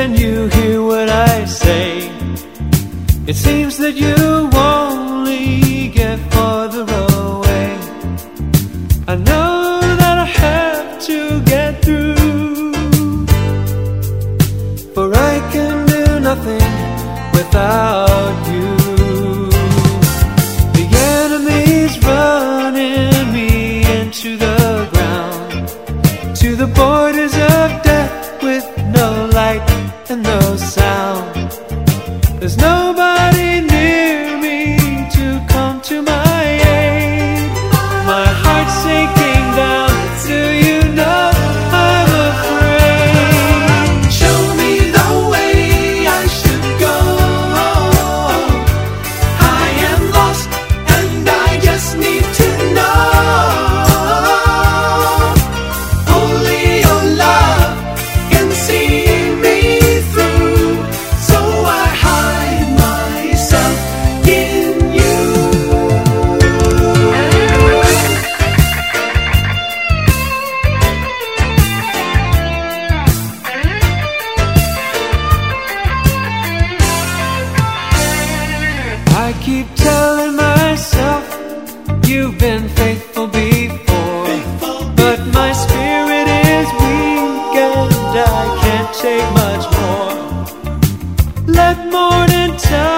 Can you hear what I say? It seems that you keep telling myself you've been faithful before, faithful but my spirit is weak and I can't take much more. Let morning time.